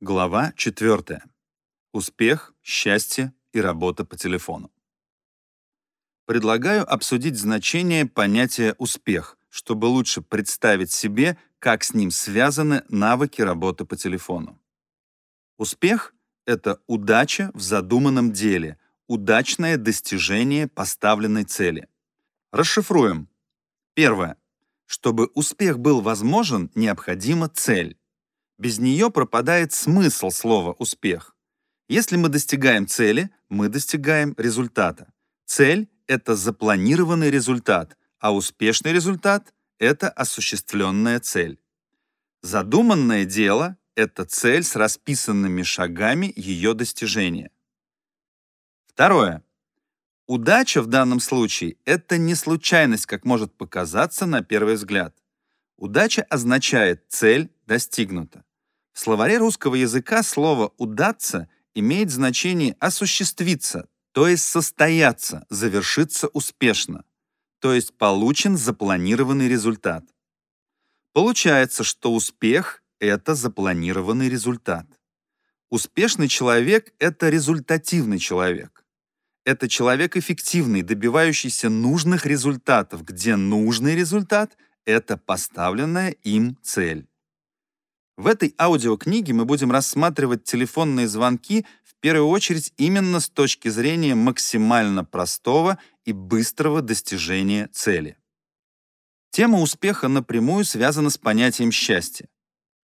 Глава 4. Успех, счастье и работа по телефону. Предлагаю обсудить значение понятия «успех», чтобы лучше представить себе, как с ним связаны навыки работы по телефону. Успех — это удача в задуманном деле, удачное достижение поставленной цели. Расшифруем. Первое. Чтобы успех был возможен, необходима цель. Без нее пропадает смысл слова «успех». Если мы достигаем цели, мы достигаем результата. Цель — это запланированный результат, а успешный результат — это осуществленная цель. Задуманное дело — это цель с расписанными шагами ее достижения. Второе. Удача в данном случае — это не случайность, как может показаться на первый взгляд. Удача означает цель достигнута. В словаре русского языка слово «удаться» имеет значение «осуществиться», то есть состояться, завершиться успешно, то есть получен запланированный результат. Получается, что успех — это запланированный результат. Успешный человек — это результативный человек. Это человек эффективный, добивающийся нужных результатов, где нужный результат — это поставленная им цель. В этой аудиокниге мы будем рассматривать телефонные звонки в первую очередь именно с точки зрения максимально простого и быстрого достижения цели. Тема успеха напрямую связана с понятием счастья.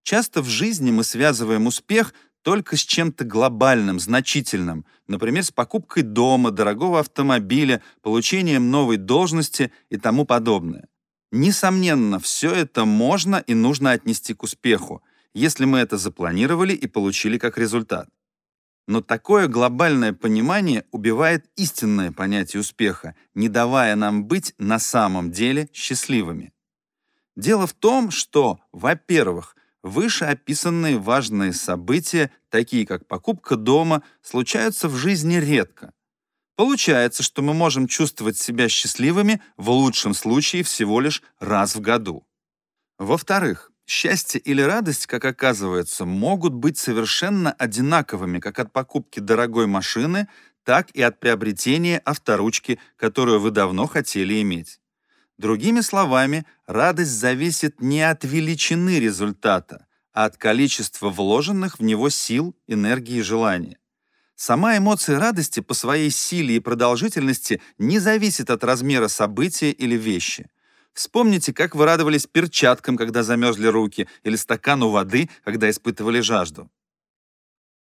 Часто в жизни мы связываем успех только с чем-то глобальным, значительным, например, с покупкой дома, дорогого автомобиля, получением новой должности и тому подобное. Несомненно, все это можно и нужно отнести к успеху, если мы это запланировали и получили как результат. Но такое глобальное понимание убивает истинное понятие успеха, не давая нам быть на самом деле счастливыми. Дело в том, что, во-первых, вышеописанные важные события, такие как покупка дома, случаются в жизни редко. Получается, что мы можем чувствовать себя счастливыми в лучшем случае всего лишь раз в году. Во-вторых, Счастье или радость, как оказывается, могут быть совершенно одинаковыми как от покупки дорогой машины, так и от приобретения авторучки, которую вы давно хотели иметь. Другими словами, радость зависит не от величины результата, а от количества вложенных в него сил, энергии и желания. Сама эмоция радости по своей силе и продолжительности не зависит от размера события или вещи. Вспомните, как вы радовались перчаткам, когда замерзли руки, или стакану воды, когда испытывали жажду.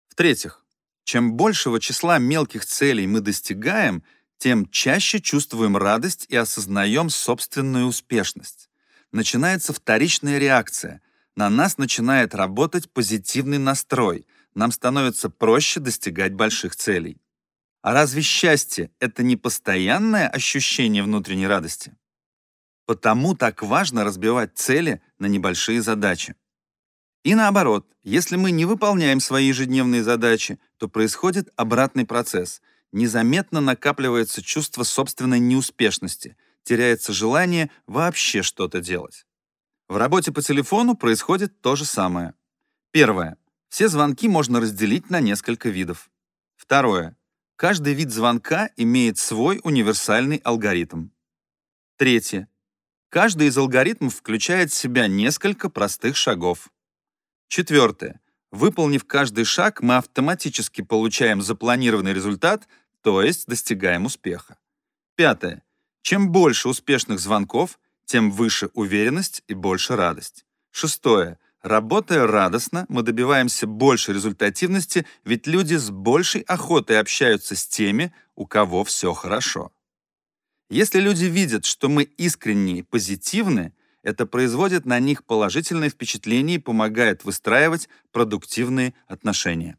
В-третьих, чем большего числа мелких целей мы достигаем, тем чаще чувствуем радость и осознаем собственную успешность. Начинается вторичная реакция. На нас начинает работать позитивный настрой. Нам становится проще достигать больших целей. А разве счастье — это не постоянное ощущение внутренней радости? Потому так важно разбивать цели на небольшие задачи. И наоборот, если мы не выполняем свои ежедневные задачи, то происходит обратный процесс. Незаметно накапливается чувство собственной неуспешности, теряется желание вообще что-то делать. В работе по телефону происходит то же самое. Первое. Все звонки можно разделить на несколько видов. Второе. Каждый вид звонка имеет свой универсальный алгоритм. Третье. Каждый из алгоритмов включает в себя несколько простых шагов. Четвертое. Выполнив каждый шаг, мы автоматически получаем запланированный результат, то есть достигаем успеха. Пятое. Чем больше успешных звонков, тем выше уверенность и больше радость. Шестое. Работая радостно, мы добиваемся большей результативности, ведь люди с большей охотой общаются с теми, у кого все хорошо. Если люди видят, что мы искренние и позитивны, это производит на них положительное впечатление и помогает выстраивать продуктивные отношения.